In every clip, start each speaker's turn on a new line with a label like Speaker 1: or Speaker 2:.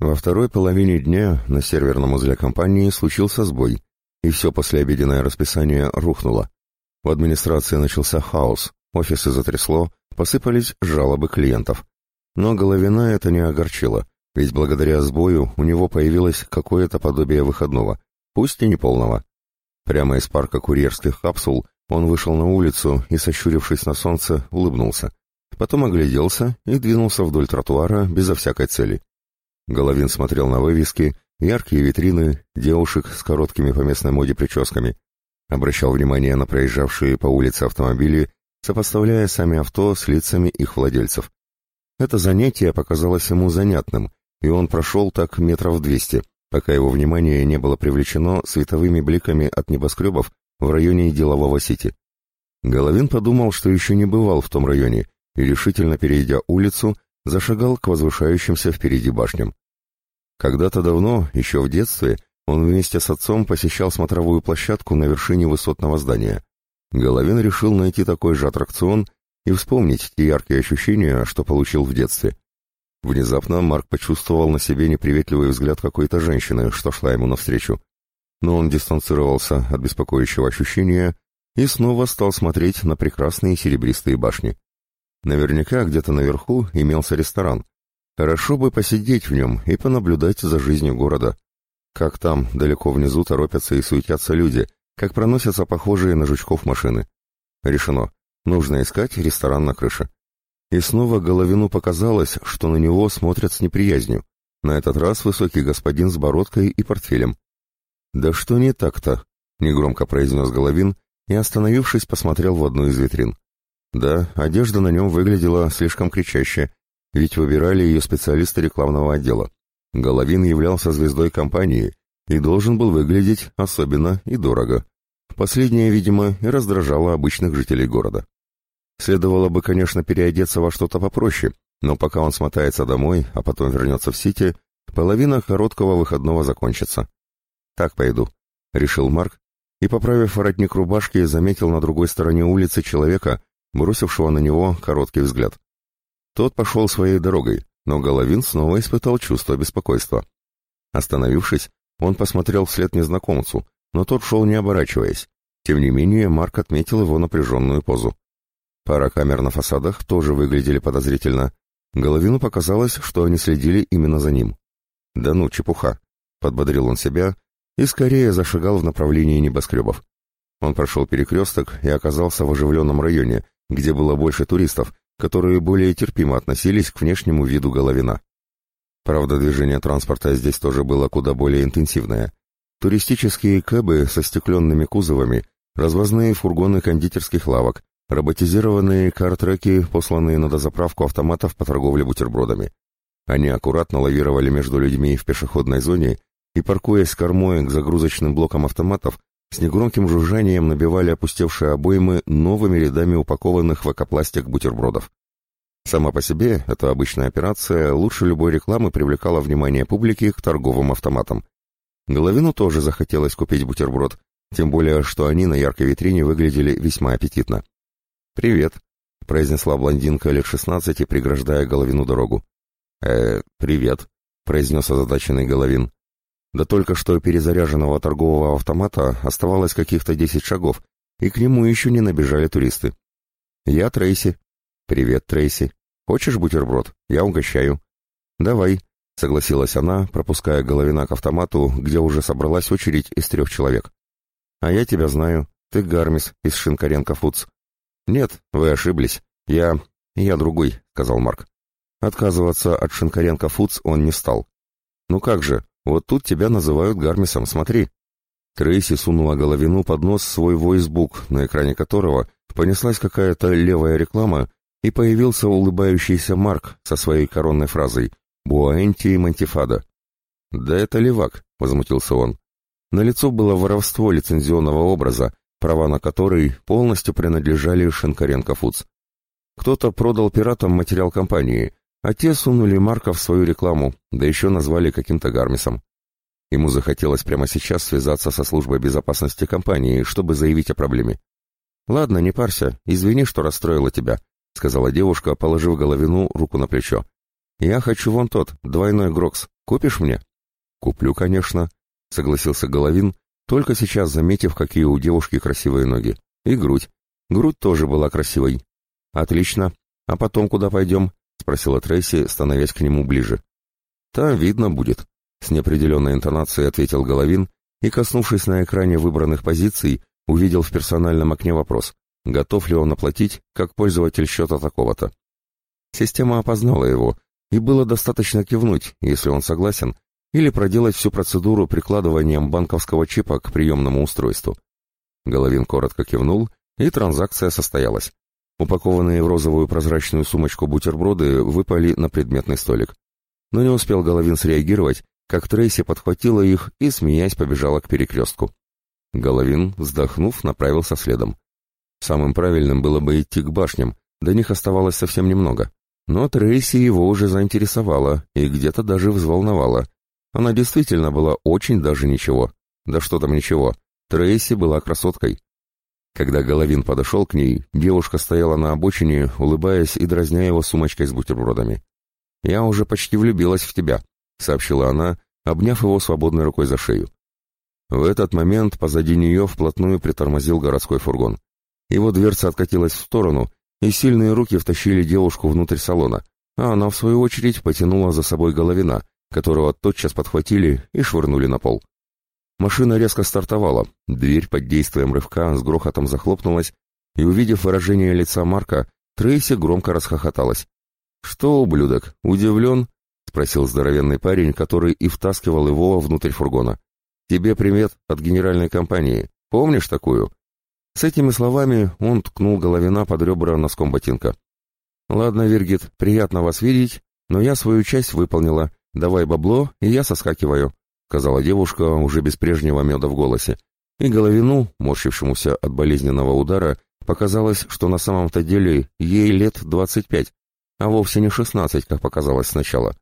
Speaker 1: Во второй половине дня на серверном узле компании случился сбой, и все послеобеденное расписание рухнуло. В администрации начался хаос, офисы затрясло, посыпались жалобы клиентов. Но Головина это не огорчило, ведь благодаря сбою у него появилось какое-то подобие выходного, пусть и неполного. Прямо из парка курьерских капсул он вышел на улицу и, сощурившись на солнце, улыбнулся. Потом огляделся и двинулся вдоль тротуара безо всякой цели. Головин смотрел на вывески, яркие витрины, девушек с короткими по местной моде прическами. Обращал внимание на проезжавшие по улице автомобили, сопоставляя сами авто с лицами их владельцев. Это занятие показалось ему занятным, и он прошел так метров двести, пока его внимание не было привлечено световыми бликами от небоскребов в районе делового сити. Головин подумал, что еще не бывал в том районе, и, решительно перейдя улицу, зашагал к возвышающимся впереди башням. Когда-то давно, еще в детстве, он вместе с отцом посещал смотровую площадку на вершине высотного здания. Головин решил найти такой же аттракцион и вспомнить те яркие ощущения, что получил в детстве. Внезапно Марк почувствовал на себе неприветливый взгляд какой-то женщины, что шла ему навстречу. Но он дистанцировался от беспокоящего ощущения и снова стал смотреть на прекрасные серебристые башни. Наверняка где-то наверху имелся ресторан. Хорошо бы посидеть в нем и понаблюдать за жизнью города. Как там, далеко внизу, торопятся и суетятся люди, как проносятся похожие на жучков машины. Решено. Нужно искать ресторан на крыше. И снова Головину показалось, что на него смотрят с неприязнью. На этот раз высокий господин с бородкой и портфелем. «Да что не так-то?» — негромко произнес Головин и, остановившись, посмотрел в одну из витрин. Да, одежда на нем выглядела слишком кричаще, ведь выбирали ее специалисты рекламного отдела. Головин являлся звездой компании и должен был выглядеть особенно и дорого. Последнее, видимо, и раздражало обычных жителей города. Следовало бы, конечно, переодеться во что-то попроще, но пока он смотается домой, а потом вернется в Сити, половина короткого выходного закончится. «Так пойду», — решил Марк, и, поправив воротник рубашки, заметил на другой стороне улицы человека, бросившего на него короткий взгляд. Тот пошел своей дорогой, но Головин снова испытал чувство беспокойства. Остановившись, он посмотрел вслед незнакомцу, но тот шел не оборачиваясь. Тем не менее, Марк отметил его напряженную позу. Пара камер на фасадах тоже выглядели подозрительно. Головину показалось, что они следили именно за ним. «Да ну, чепуха!» — подбодрил он себя и скорее зашагал в направлении небоскребов. Он прошел перекресток и оказался в оживленном районе, где было больше туристов, которые более терпимо относились к внешнему виду Головина. Правда, движение транспорта здесь тоже было куда более интенсивное. Туристические кэбы со стекленными кузовами, развозные фургоны кондитерских лавок, роботизированные картреки, посланные на дозаправку автоматов по торговле бутербродами. Они аккуратно лавировали между людьми в пешеходной зоне и, паркуясь кормой к загрузочным блокам автоматов, с негромким жужжанием набивали опустевшие обоймы новыми рядами упакованных в экопластик бутербродов. Сама по себе эта обычная операция лучше любой рекламы привлекала внимание публики к торговым автоматам. Головину тоже захотелось купить бутерброд, тем более, что они на яркой витрине выглядели весьма аппетитно. «Привет», — произнесла блондинка лет шестнадцати, преграждая Головину дорогу. «Э, привет», — произнес озадаченный Головин. До только что перезаряженного торгового автомата оставалось каких-то десять шагов, и к нему еще не набежали туристы. «Я Трейси». «Привет, Трейси. Хочешь бутерброд? Я угощаю». «Давай», — согласилась она, пропуская Головина к автомату, где уже собралась очередь из трех человек. «А я тебя знаю. Ты Гармис из Шинкаренко Фудс». «Нет, вы ошиблись. Я... я другой», — сказал Марк. Отказываться от Шинкаренко Фудс он не стал. «Ну как же, вот тут тебя называют Гармисом, смотри». Трейси сунула Головину под нос свой войсбук, на экране которого понеслась какая-то левая реклама, и появился улыбающийся Марк со своей коронной фразой «Буаэнти и Мантифада». «Да это левак», — возмутился он. На лицо было воровство лицензионного образа, права на который полностью принадлежали Шенкаренко Фудс. Кто-то продал пиратам материал компании, а те сунули Марка в свою рекламу, да еще назвали каким-то Гармисом. Ему захотелось прямо сейчас связаться со службой безопасности компании, чтобы заявить о проблеме. «Ладно, не парься, извини, что расстроила тебя», — сказала девушка, положив Головину руку на плечо. Я хочу вон тот, двойной Грокс. Купишь мне?» «Куплю, конечно», — согласился Головин, только сейчас заметив, какие у девушки красивые ноги. И грудь. Грудь тоже была красивой. «Отлично. А потом куда пойдем?» — спросила Трейси, становясь к нему ближе. «Там видно будет», — с неопределенной интонацией ответил Головин и, коснувшись на экране выбранных позиций, увидел в персональном окне вопрос, готов ли он оплатить как пользователь счета такого-то. Система опознала его, и было достаточно кивнуть, если он согласен, или проделать всю процедуру прикладыванием банковского чипа к приемному устройству. Головин коротко кивнул, и транзакция состоялась. Упакованные в розовую прозрачную сумочку бутерброды выпали на предметный столик. Но не успел Головин среагировать, как Трейси подхватила их и, смеясь, побежала к перекрестку. Головин, вздохнув, направился следом. Самым правильным было бы идти к башням, до них оставалось совсем немного. Но Трейси его уже заинтересовала и где-то даже взволновала. Она действительно была очень даже ничего. Да что там ничего. Трейси была красоткой. Когда Головин подошел к ней, девушка стояла на обочине, улыбаясь и дразня его сумочкой с бутербродами. «Я уже почти влюбилась в тебя», — сообщила она, обняв его свободной рукой за шею. В этот момент позади нее вплотную притормозил городской фургон. Его дверца откатилась в сторону, и сильные руки втащили девушку внутрь салона, а она, в свою очередь, потянула за собой Головина, которого тотчас подхватили и швырнули на пол. Машина резко стартовала, дверь под действием рывка с грохотом захлопнулась, и, увидев выражение лица Марка, Трейси громко расхохоталась. «Что, ублюдок, удивлен?» — спросил здоровенный парень, который и втаскивал его внутрь фургона. «Тебе привет от генеральной компании. Помнишь такую?» С этими словами он ткнул Головина под ребра носком ботинка. «Ладно, Виргит, приятно вас видеть, но я свою часть выполнила. Давай бабло, и я соскакиваю», — сказала девушка уже без прежнего меда в голосе. И Головину, морщившемуся от болезненного удара, показалось, что на самом-то деле ей лет двадцать пять, а вовсе не шестнадцать, как показалось сначала.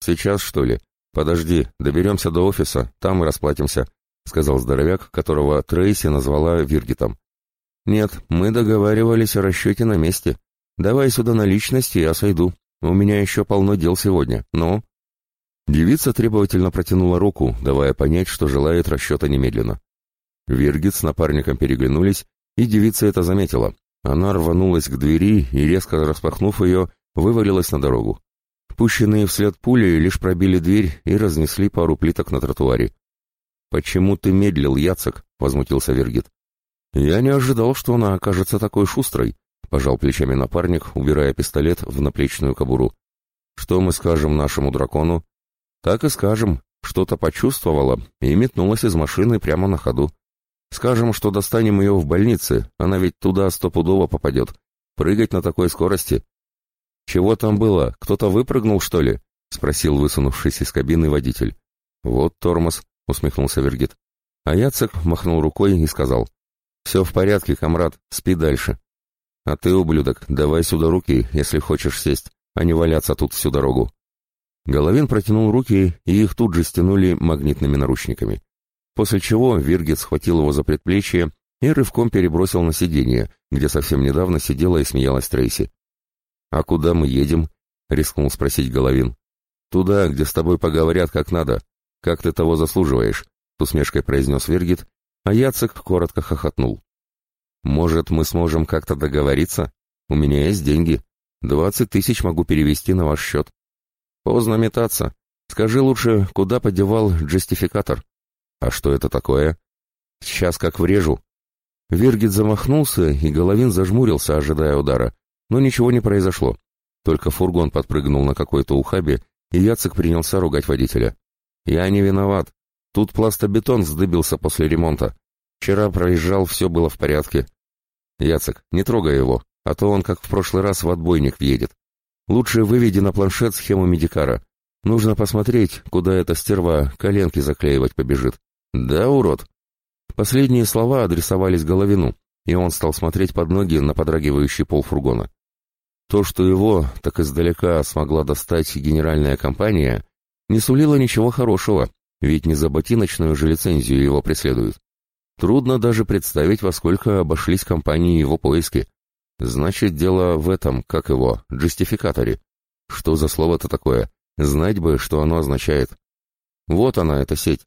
Speaker 1: «Сейчас, что ли? Подожди, доберемся до офиса, там и расплатимся», — сказал здоровяк, которого Трейси назвала Виргитом. «Нет, мы договаривались о расчете на месте. Давай сюда наличности, я сойду. У меня еще полно дел сегодня. Ну?» Девица требовательно протянула руку, давая понять, что желает расчета немедленно. Виргит с напарником переглянулись, и девица это заметила. Она рванулась к двери и, резко распахнув ее, вывалилась на дорогу. Пущенные вслед пули лишь пробили дверь и разнесли пару плиток на тротуаре. «Почему ты медлил, Яцек?» — возмутился Вергит. «Я не ожидал, что она окажется такой шустрой», — пожал плечами напарник, убирая пистолет в наплечную кобуру. «Что мы скажем нашему дракону?» «Так и скажем. Что-то почувствовала и метнулась из машины прямо на ходу. Скажем, что достанем ее в больнице, она ведь туда стопудово попадет. Прыгать на такой скорости». «Чего там было? Кто-то выпрыгнул, что ли?» — спросил высунувшийся из кабины водитель. «Вот тормоз», — усмехнулся Вергит. А Яцек махнул рукой и сказал. «Все в порядке, комрад, спи дальше. А ты, ублюдок, давай сюда руки, если хочешь сесть, а не валяться тут всю дорогу». Головин протянул руки, и их тут же стянули магнитными наручниками. После чего Виргит схватил его за предплечье и рывком перебросил на сиденье, где совсем недавно сидела и смеялась Трейси. «А куда мы едем?» — рискнул спросить Головин. «Туда, где с тобой поговорят как надо. «Как ты того заслуживаешь?» — с усмешкой произнес Вергит, а Яцек коротко хохотнул. «Может, мы сможем как-то договориться? У меня есть деньги. Двадцать тысяч могу перевести на ваш счет». «Поздно метаться. Скажи лучше, куда подевал джестификатор?» «А что это такое?» «Сейчас как врежу». Вергит замахнулся, и Головин зажмурился, ожидая удара. Но ничего не произошло. Только фургон подпрыгнул на какой-то ухабе, и Яцек принялся ругать водителя. «Я не виноват. Тут пластобетон вздыбился после ремонта. Вчера проезжал, все было в порядке. Яцек, не трогай его, а то он, как в прошлый раз, в отбойник въедет. Лучше выведи на планшет схему медикара. Нужно посмотреть, куда эта стерва коленки заклеивать побежит. Да, урод?» Последние слова адресовались Головину, и он стал смотреть под ноги на подрагивающий пол фургона. То, что его так издалека смогла достать генеральная компания, не сулило ничего хорошего, ведь не за ботиночную же лицензию его преследуют. Трудно даже представить, во сколько обошлись компании его поиски. Значит, дело в этом, как его, джестификаторе. Что за слово-то такое? Знать бы, что оно означает. Вот она, эта сеть,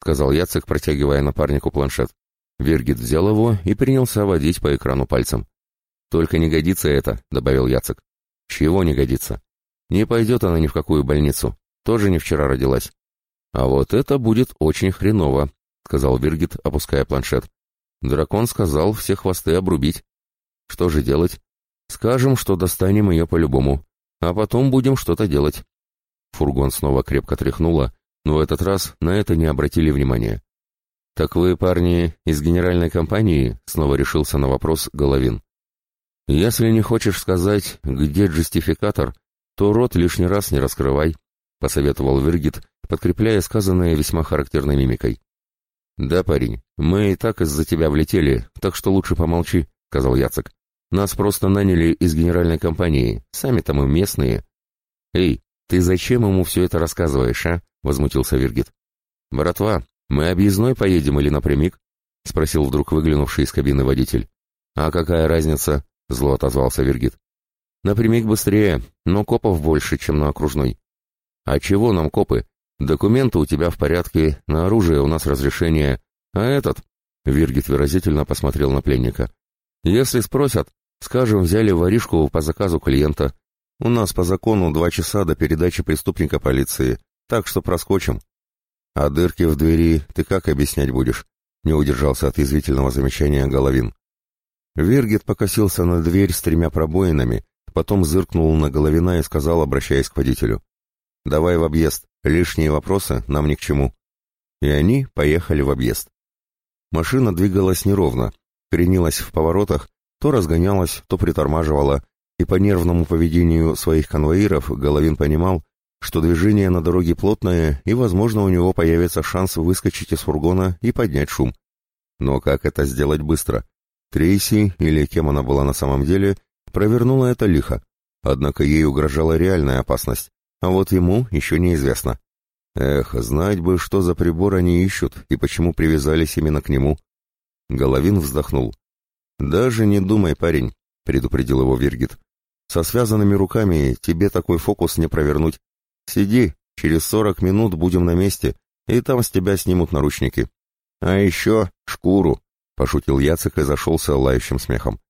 Speaker 1: сказал Яцек, протягивая напарнику планшет. Вергит взял его и принялся водить по экрану пальцем. «Только не годится это», — добавил Яцек. «Чего не годится? Не пойдет она ни в какую больницу. Тоже не вчера родилась». «А вот это будет очень хреново», — сказал Виргит, опуская планшет. «Дракон сказал все хвосты обрубить. Что же делать? Скажем, что достанем ее по-любому, а потом будем что-то делать». Фургон снова крепко тряхнуло, но в этот раз на это не обратили внимания. «Так вы, парни, из генеральной компании?» — снова решился на вопрос Головин. «Если не хочешь сказать, где джестификатор, то рот лишний раз не раскрывай», — посоветовал Вергит, подкрепляя сказанное весьма характерной мимикой. «Да, парень, мы и так из-за тебя влетели, так что лучше помолчи», — сказал Яцек. «Нас просто наняли из генеральной компании, сами-то мы местные». «Эй, ты зачем ему все это рассказываешь, а?» — возмутился Вергит. «Братва, «Мы объездной поедем или напрямик?» — спросил вдруг выглянувший из кабины водитель. «А какая разница?» — зло отозвался Вергит. «Напрямик быстрее, но копов больше, чем на окружной». «А чего нам копы? Документы у тебя в порядке, на оружие у нас разрешение. А этот...» — Виргит выразительно посмотрел на пленника. «Если спросят, скажем, взяли воришку по заказу клиента. У нас по закону два часа до передачи преступника полиции, так что проскочим». «А дырки в двери ты как объяснять будешь?» — не удержался от язвительного замечания Головин. Вергет покосился на дверь с тремя пробоинами, потом зыркнул на Головина и сказал, обращаясь к водителю. «Давай в объезд, лишние вопросы нам ни к чему». И они поехали в объезд. Машина двигалась неровно, кренилась в поворотах, то разгонялась, то притормаживала, и по нервному поведению своих конвоиров Головин понимал, что движение на дороге плотное, и, возможно, у него появится шанс выскочить из фургона и поднять шум. Но как это сделать быстро? Трейси, или кем она была на самом деле, провернула это лихо. Однако ей угрожала реальная опасность, а вот ему еще неизвестно. Эх, знать бы, что за прибор они ищут и почему привязались именно к нему. Головин вздохнул. «Даже не думай, парень», — предупредил его Виргит. «Со связанными руками тебе такой фокус не провернуть. Сиди, через сорок минут будем на месте, и там с тебя снимут наручники. А еще шкуру, — пошутил Яцек и зашелся лающим смехом.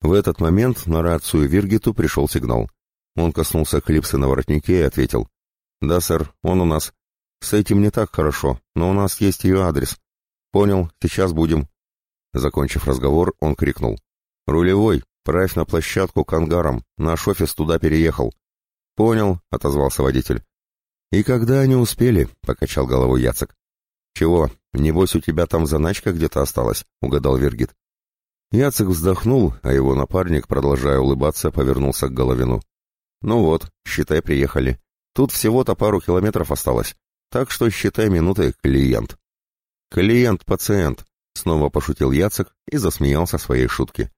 Speaker 1: В этот момент на рацию Виргиту пришел сигнал. Он коснулся клипсы на воротнике и ответил. «Да, сэр, он у нас. С этим не так хорошо, но у нас есть ее адрес. Понял, сейчас будем». Закончив разговор, он крикнул. «Рулевой, правь на площадку к ангарам, наш офис туда переехал. «Понял», — отозвался водитель. «И когда они успели?» — покачал головой Яцек. «Чего, небось у тебя там заначка где-то осталась?» — угадал Вергит. Яцек вздохнул, а его напарник, продолжая улыбаться, повернулся к Головину. «Ну вот, считай, приехали. Тут всего-то пару километров осталось, так что считай минуты, клиент». «Клиент-пациент», — снова пошутил Яцек и засмеялся своей шутке.